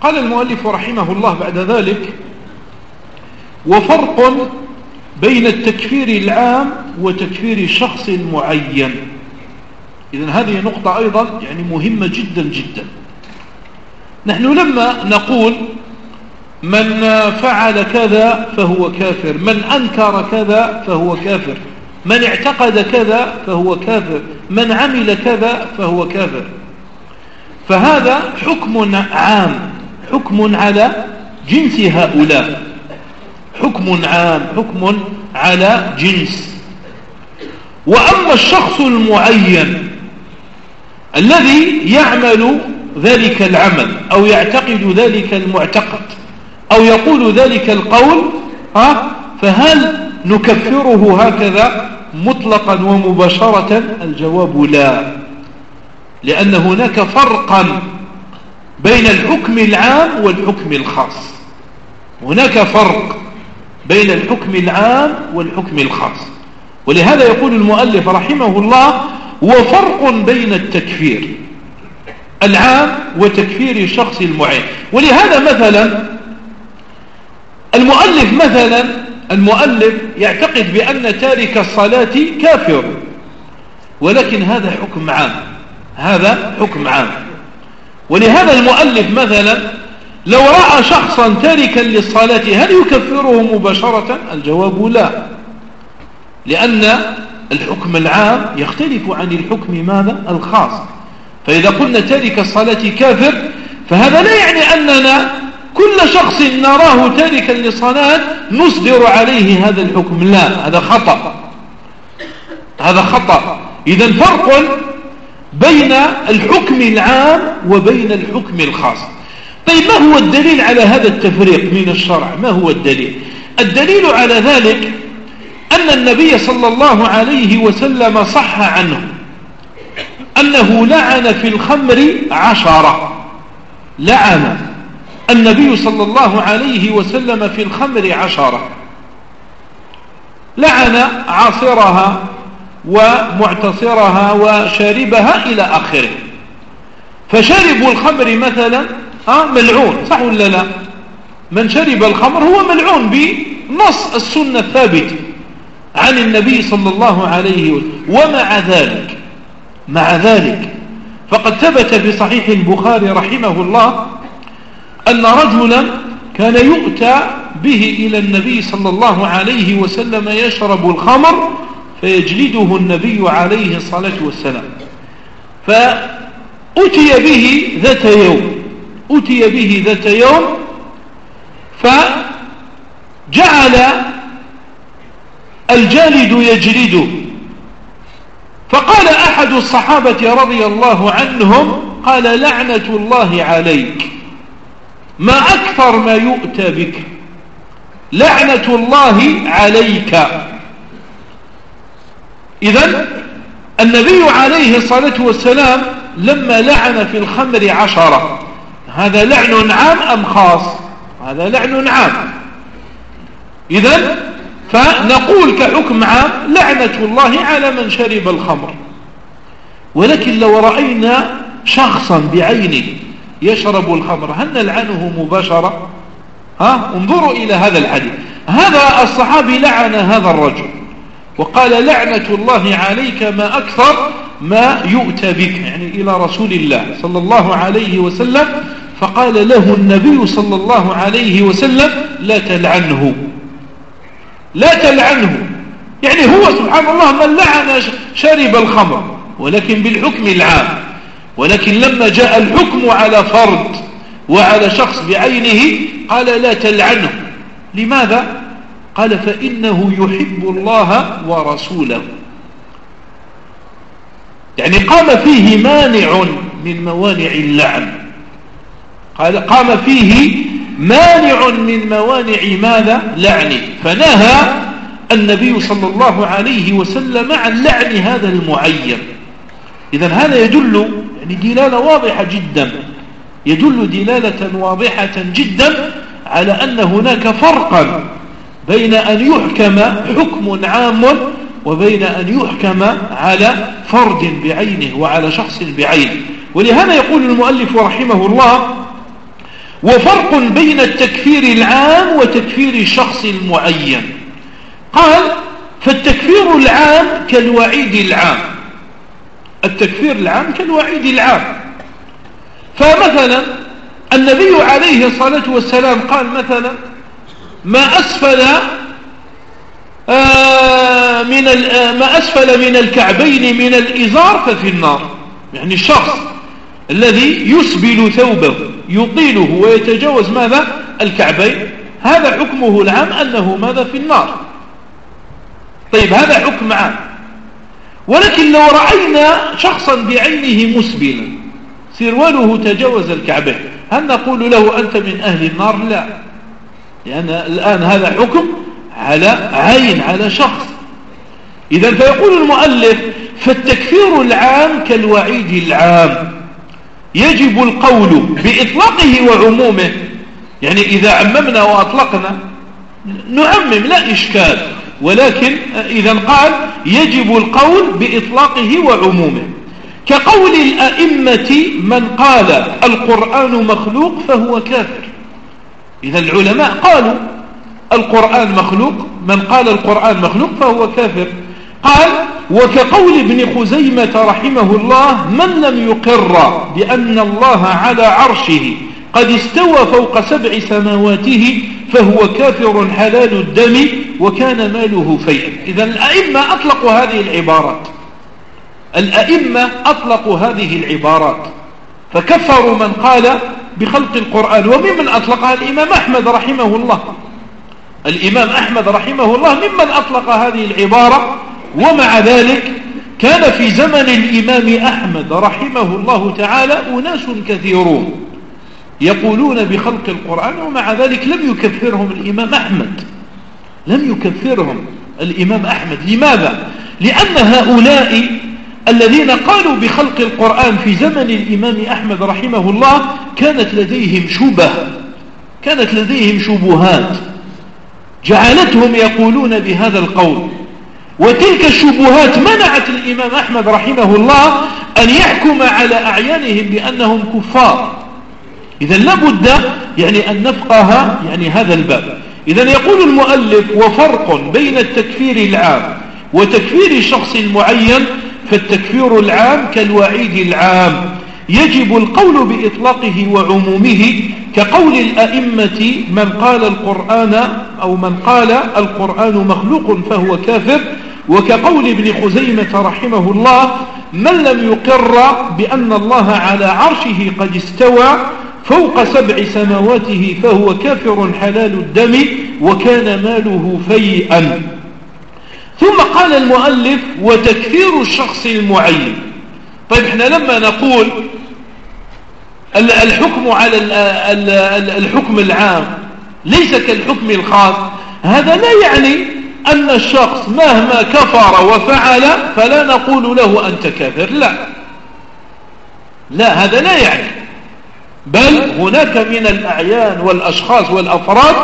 قال المؤلف رحمه الله بعد ذلك وفرق بين التكفير العام وتكفير شخص معين. إذن هذه نقطة أيضا يعني مهمة جدا جدا. نحن لما نقول من فعل كذا فهو كافر من أنكر كذا فهو كافر من اعتقد كذا فهو كافر من عمل كذا فهو كافر. فهذا حكم عام. حكم على جنس هؤلاء. حكم عام حكم على جنس. وأما الشخص المعين الذي يعمل ذلك العمل أو يعتقد ذلك المعتقد أو يقول ذلك القول ها فهل نكفره هكذا مطلقا ومباشرة؟ الجواب لا. لأن هناك فرقا بين الحكم العام والحكم الخاص. هناك فرق بين الحكم العام والحكم الخاص. ولهذا يقول المؤلف رحمه الله وفرق بين التكفير العام وتكفير شخص المعين. ولهذا مثلا المؤلف مثلا المؤلف يعتقد بأن تارك الصلاة كافر ولكن هذا حكم عام. هذا حكم عام. ولهذا المؤلف مثلا لو رأى شخصا تاركا للصلاة هل يكفره مباشرة؟ الجواب لا. لأن الحكم العام يختلف عن الحكم ماذا؟ الخاص. فإذا قلنا تارك الصلاة كافر فهذا لا يعني أننا كل شخص نراه تاركا للصلاة نصدر عليه هذا الحكم. لا هذا خطأ. هذا خطأ. إذا فرق بين الحكم العام وبين الحكم الخاص. طيب ما هو الدليل على هذا التفريق من الشرع؟ ما هو الدليل؟ الدليل على ذلك أن النبي صلى الله عليه وسلم صح عنه أنه لعن في الخمر عشرة. لعن النبي صلى الله عليه وسلم في الخمر عشرة. لعن عاصرها ومعتصرها وشاربها إلى آخره. فشرب الخمر مثلا آه ملعون صح ولا لا؟ من شرب الخمر هو ملعون بنص السنة الثابت عن النبي صلى الله عليه وسلم. ومع ذلك مع ذلك فقد ثبت في صحيح البخاري رحمه الله أن رجلا كان يؤتى به إلى النبي صلى الله عليه وسلم يشرب الخمر فيجلده النبي عليه الصلاة والسلام. فأتي به ذات يوم. أتي به ذات يوم فجعل الجالد يجلده. فقال أحد الصحابة رضي الله عنهم قال لعنة الله عليك. ما أكثر ما يؤتى بك. لعنة الله عليك. إذا النبي عليه الصلاة والسلام لما لعن في الخمر عشرة هذا لعن عام أم خاص؟ هذا لعن عام. إذا فنقول كحكم عام لعنة الله على من شرب الخمر. ولكن لو رأينا شخصا بعينه يشرب الخمر هل نلعنه مباشرة؟ ها انظروا إلى هذا الحديث. هذا الصحابي لعن هذا الرجل. وقال لعنة الله عليك ما أكثر ما يؤتى بك يعني إلى رسول الله صلى الله عليه وسلم فقال له النبي صلى الله عليه وسلم لا تلعنه لا تلعنه يعني هو سبحان الله من لعن شرب الخمر ولكن بالحكم العام ولكن لما جاء الحكم على فرد وعلى شخص بعينه قال لا تلعنه لماذا؟ قال فإنه يحب الله ورسوله. يعني قام فيه مانع من موانع اللعن. قال قام فيه مانع من موانع ماذا؟ لعني فنهى النبي صلى الله عليه وسلم عن لعن هذا المعين. إذا هذا يدل يعني دلالة واضحة جدا. يدل دلالة واضحة جدا على أن هناك فرقا. بين أن يحكم حكم عام وبين أن يحكم على فرد بعينه وعلى شخص بعينه. ولهذا يقول المؤلف رحمه الله وفرق بين التكفير العام وتكفير شخص معين قال فالتكفير العام كالوعيد العام. التكفير العام كالوعيد العام. فمثلا النبي عليه الصلاة والسلام قال مثلا ما أسفل آه، من آه، ما أسفل من الكعبين من الإزار ففي النار. يعني الشخص الذي يسبل ثوبه يطيله ويتجاوز ماذا؟ الكعبين. هذا حكمه العام أنه ماذا؟ في النار. طيب هذا حكم عام. ولكن لو رأينا شخصا بعينه مسبلا سرواله تجاوز الكعبين هل نقول له أنت من أهل النار؟ لا. لأن الآن هذا حكم على عين على شخص. إذا فيقول المؤلف فالتكفير العام كالوعيد العام. يجب القول بإطلاقه وعمومه. يعني إذا عممنا وأطلقنا نعمم لا إشكال. ولكن إذا قال يجب القول بإطلاقه وعمومه. كقول الأئمة من قال القرآن مخلوق فهو كافر. إذا العلماء قالوا القرآن مخلوق من قال القرآن مخلوق فهو كافر. قال وكقول ابن خزيمة رحمه الله من لم يقر بأن الله على عرشه قد استوى فوق سبع سماواته فهو كافر حلال الدم وكان ماله فيئا. إذا الأئمة أطلقوا هذه العبارات. الأئمة أطلقوا هذه العبارات. فكفروا من قال بخلق القرآن. وممن أطلقها الإمام أحمد رحمه الله. الإمام أحمد رحمه الله ممن أطلق هذه العبارة. ومع ذلك كان في زمن الإمام أحمد رحمه الله تعالى أناس كثيرون يقولون بخلق القرآن ومع ذلك لم يكفرهم الإمام أحمد. لم يكفرهم الإمام أحمد. لماذا؟ لأن هؤلاء الذين قالوا بخلق القرآن في زمن الإمام أحمد رحمه الله كانت لديهم شبه كانت لديهم شبهات. جعلتهم يقولون بهذا القول. وتلك الشبهات منعت الإمام أحمد رحمه الله أن يحكم على أعيانهم بأنهم كفار. إذا لابد يعني أن نفقه يعني هذا الباب. إذا يقول المؤلف وفرق بين التكفير العام وتكفير شخص معين فالتكفير العام كالوعيد العام. يجب القول بإطلاقه وعمومه كقول الأئمة من قال القرآن أو من قال القرآن مخلوق فهو كافر وكقول ابن خزيمة رحمه الله من لم يقر بأن الله على عرشه قد استوى فوق سبع سماواته فهو كافر حلال الدم وكان ماله فيئا ثم قال المؤلف وتكفير الشخص المعين. طيب إحنا لما نقول الحكم على الحكم العام ليس كالحكم الخاص هذا لا يعني أن الشخص مهما كفر وفعل فلا نقول له أنت كافر لا. لا هذا لا يعني. بل هناك من الأعيان والأشخاص والأفراد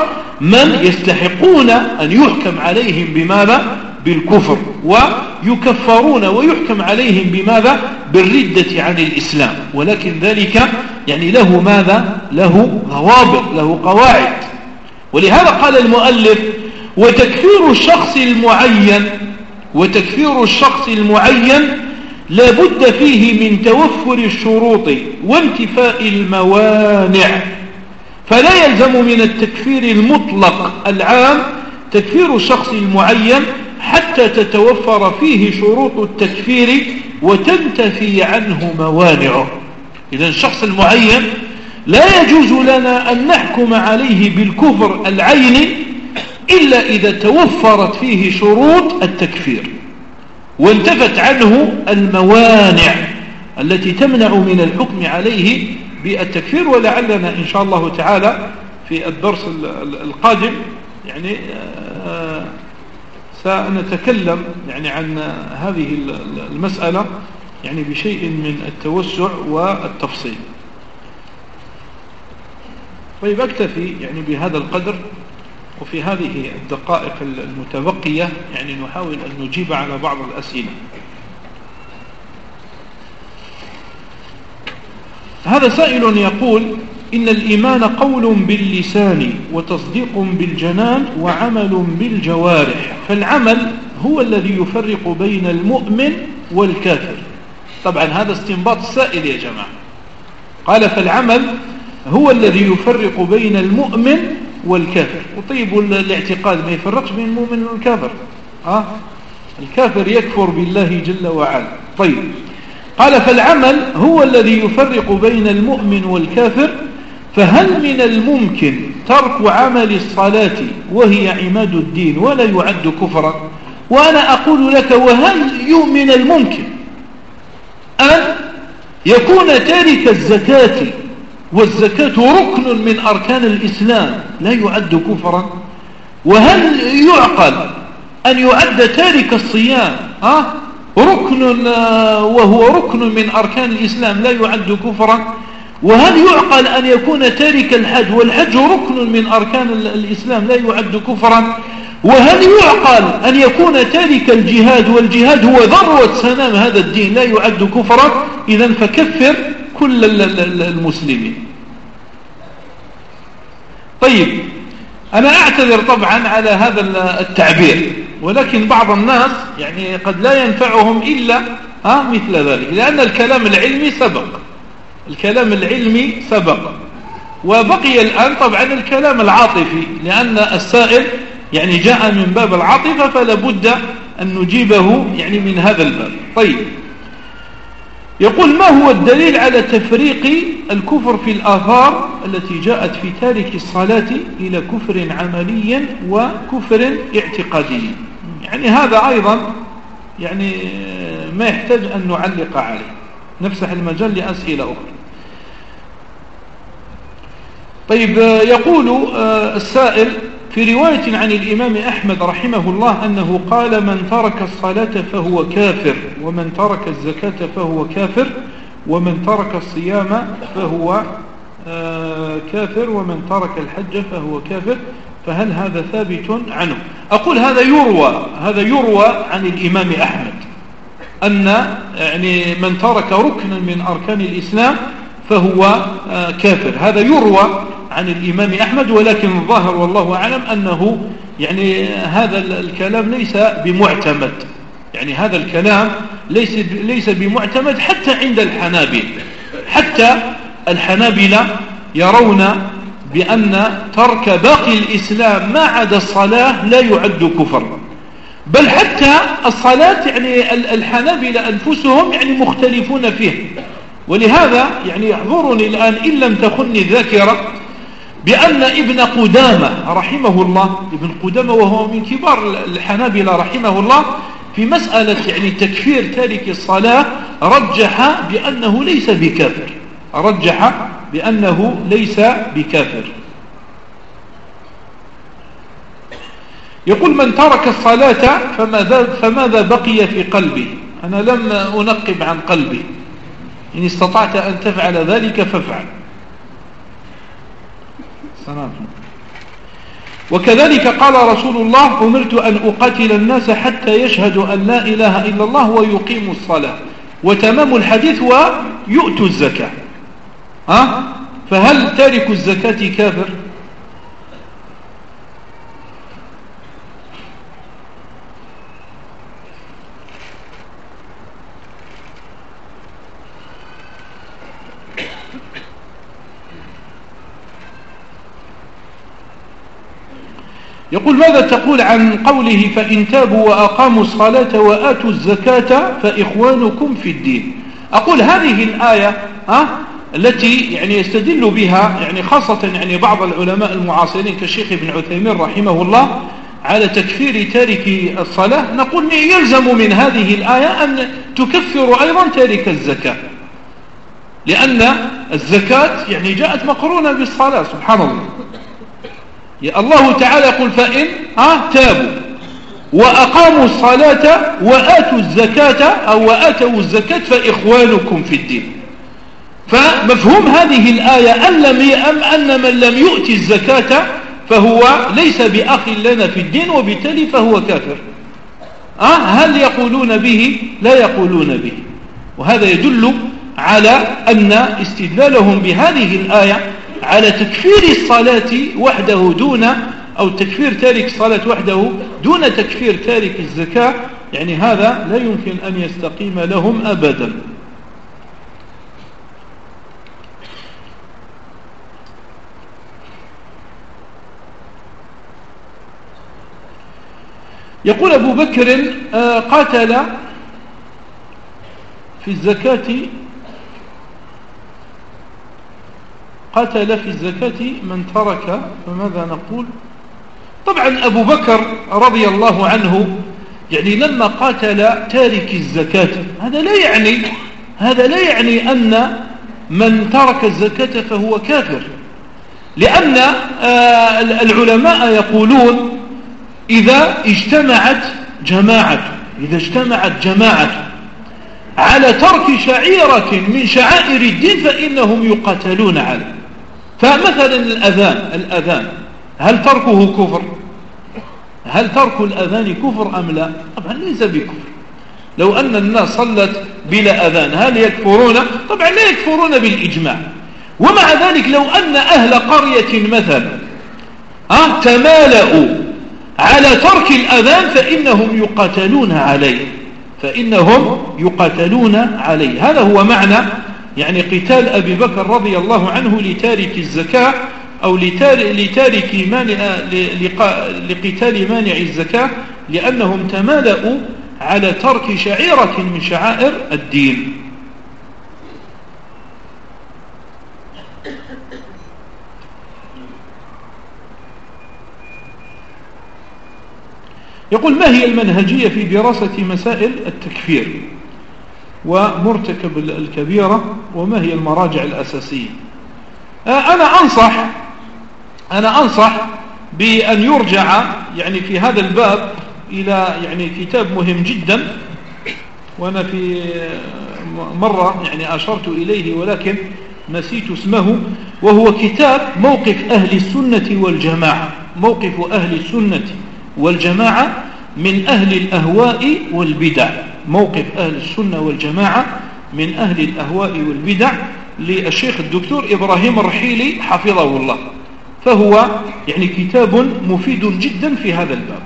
من يستحقون أن يحكم عليهم بماذا؟ بالكفر ويكفرون ويحكم عليهم بماذا؟ بالردة عن الإسلام. ولكن ذلك يعني له ماذا؟ له ضوابط له قواعد. ولهذا قال المؤلف وتكفير الشخص المعين وتكفير الشخص المعين لا بد فيه من توفر الشروط وانتفاء الموانع. فلا يلزم من التكفير المطلق العام تكفير الشخص المعين حتى تتوفر فيه شروط التكفير وتنتفي عنه موانعه. إذا الشخص المعين لا يجوز لنا أن نحكم عليه بالكفر العيني إلا إذا توفرت فيه شروط التكفير وانتفت عنه الموانع التي تمنع من الحكم عليه بالتكفير. ولعلنا إن شاء الله تعالى في الدرس القادم يعني آه، سنتكلم يعني عن هذه المسألة يعني بشيء من التوسع والتفصيل. طيب أكتفي يعني بهذا القدر وفي هذه الدقائق المتبقية يعني نحاول أن نجيب على بعض الأسئلة. هذا سائل يقول إن الإيمان قول باللسان وتصديق بالجنان وعمل بالجوارح فالعمل هو الذي يفرق بين المؤمن والكافر. طبعا هذا استنباط السائل يا جماعة. قال فالعمل هو الذي يفرق بين المؤمن والكافر. وطيب الاعتقاد ما يفرقش بين المؤمن والكافر. آه؟ الكافر يكفر بالله جل وعلا. طيب قال فالعمل هو الذي يفرق بين المؤمن والكافر فهل من الممكن ترك عمل الصلاة وهي عماد الدين ولا يعد كفرا؟ وأنا أقول لك وهل من الممكن أن يكون تارك الزكاة والزكاة ركن من أركان الإسلام لا يعد كفرا؟ وهل يعقل أن يعد تارك الصيام ها ركن وهو ركن من أركان الإسلام لا يعد كفرا؟ وهل يعقل أن يكون تارك الحج والحج ركن من أركان الإسلام لا يعد كفرا؟ وهل يعقل أن يكون تارك الجهاد والجهاد هو ذروة سنام هذا الدين لا يعد كفرا؟ إذا فكفر كل المسلمين. طيب أنا أعتذر طبعا على هذا التعبير ولكن بعض الناس يعني قد لا ينفعهم إلا مثل ذلك لأن الكلام العلمي سبق. الكلام العلمي سبق. وبقي الآن طبعا الكلام العاطفي لأن السائل يعني جاء من باب العاطفة فلا بد أن نجيبه يعني من هذا الباب. طيب. يقول ما هو الدليل على تفريق الكفر في الآثار التي جاءت في تارك الصلاة إلى كفر عملي وكفر اعتقادي؟ يعني هذا أيضا يعني ما يحتاج أن نعلق عليه. نفسح المجال لأسئلة أخرى. طيب يقول آه، السائل في رواية عن الإمام أحمد رحمه الله أنه قال من ترك الصلاة فهو كافر ومن ترك الزكاة فهو كافر ومن ترك الصيام فهو آه، كافر ومن ترك الحج فهو كافر فهل هذا ثابت عنه؟ أقول هذا يروى هذا يروى عن الإمام أحمد أن يعني من ترك ركنا من أركان الإسلام فهو آه، كافر. هذا يروى عن الإمام أحمد ولكن الظاهر والله أعلم أنه يعني هذا الكلام ليس بمعتمد. يعني هذا الكلام ليس ليس بمعتمد حتى عند الحنابل حتى الحنابلة يرون بأن ترك باقي الإسلام ما عدا الصلاة لا يعد كفر بل حتى الصلاة يعني الحنابلة أنفسهم يعني مختلفون فيه. ولهذا يعني يحضرني الآن إن لم تخني الذاكرة. بأن ابن قدامة رحمه الله ابن قدامة وهو من كبار الحنابلة رحمه الله في مسألة يعني تكفير تارك الصلاة رجح بأنه ليس بكافر. رجح بأنه ليس بكافر. يقول من ترك الصلاة فماذا, فماذا بقي في قلبه أنا لم أنقب عن قلبي. إن استطعت أن تفعل ذلك فافعل. وكذلك قال رسول الله أمرت أن أقاتل الناس حتى يشهدوا أن لا إله إلا الله ويقيموا الصلاة. وتمام الحديث ويؤتوا الزكاة. ها؟ فهل تارك الزكاة كافر؟ يقول ماذا تقول عن قوله فإن تابوا وأقاموا الصلاة وآتوا الزكاة فإخوانكم في الدين؟ أقول هذه الآية ها التي يعني يستدل بها يعني خاصة يعني بعض العلماء المعاصرين كالشيخ ابن عثيمين رحمه الله على تكفير تارك الصلاة. نقول يلزم من هذه الآية أن تكفر أيضا تارك الزكاة لأن الزكاة يعني جاءت مقرونة بالصلاة سبحان الله. الله تعالى يقول فإن تابوا وأقاموا الصلاة وآتوا الزكاة أو وآتوا الزكاة فإخوانكم في الدين. فمفهوم هذه الآية أن, لم يأم أن من لم يؤتي الزكاة فهو ليس بأخ لنا في الدين وبالتالي فهو كافر. أه؟ هل يقولون به؟ لا يقولون به. وهذا يدل على أن استدلالهم بهذه الآية على تكفير الصلاة وحده دون أو تكفير تارك الصلاة وحده دون تكفير تارك الزكاة يعني هذا لا يمكن أن يستقيم لهم أبدا. يقول أبو بكر آه، قاتل في الزكاة قتل في الزكاة من ترك فماذا نقول؟ طبعا أبو بكر رضي الله عنه يعني لما قاتل تارك الزكاة هذا لا يعني هذا لا يعني أن من ترك الزكاة فهو كافر لأن آه، العلماء يقولون إذا اجتمعت جماعة إذا اجتمعت جماعة على ترك شعيرة من شعائر الدين فإنهم يقتلون عليه. فمثلا الأذان الأذان هل تركه كفر؟ هل ترك الأذان كفر أم لا؟ طبعا ليس بكفر. لو أن الناس صلت بلا أذان هل يكفرون؟ طبعا لا يكفرون بالإجماع. ومع ذلك لو أن أهل قرية مثلا أه تمالأوا على ترك الأذان فإنهم يقتلون عليه. فإنهم يقتلون عليه. هذا هو معنى يعني قتال أبي بكر رضي الله عنه لتارك الزكاة أو لتارك مانع لقتال مانع الزكاة لأنهم تمالأوا على ترك شعيرة من شعائر الدين. يقول ما هي المنهجية في دراسة مسائل التكفير؟ ومرتكب الكبيرة وما هي المراجع الأساسية. آه، أنا أنصح أنا أنصح بأن يرجع يعني في هذا الباب إلى يعني كتاب مهم جدا. وأنا في مرة يعني أشرت إليه ولكن نسيت اسمه. وهو كتاب موقف أهل السنة والجماعة. موقف أهل السنة والجماعة من أهل الأهواء والبدع. موقف أهل السنة والجماعة من أهل الأهواء والبدع للشيخ الدكتور إبراهيم الرحيلي حفظه الله. فهو يعني كتاب مفيد جدا في هذا الباب.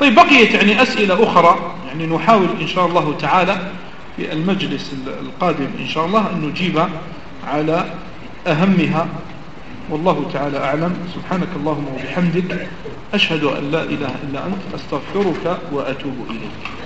طيب بقيت يعني أسئلة أخرى. يعني نحاول إن شاء الله تعالى في المجلس القادم إن شاء الله أن نجيب على أهمها والله تعالى أعلم. سبحانك اللهم وبحمدك أشهد أن لا إله إلا أنت أستغفرك وأتوب إليك.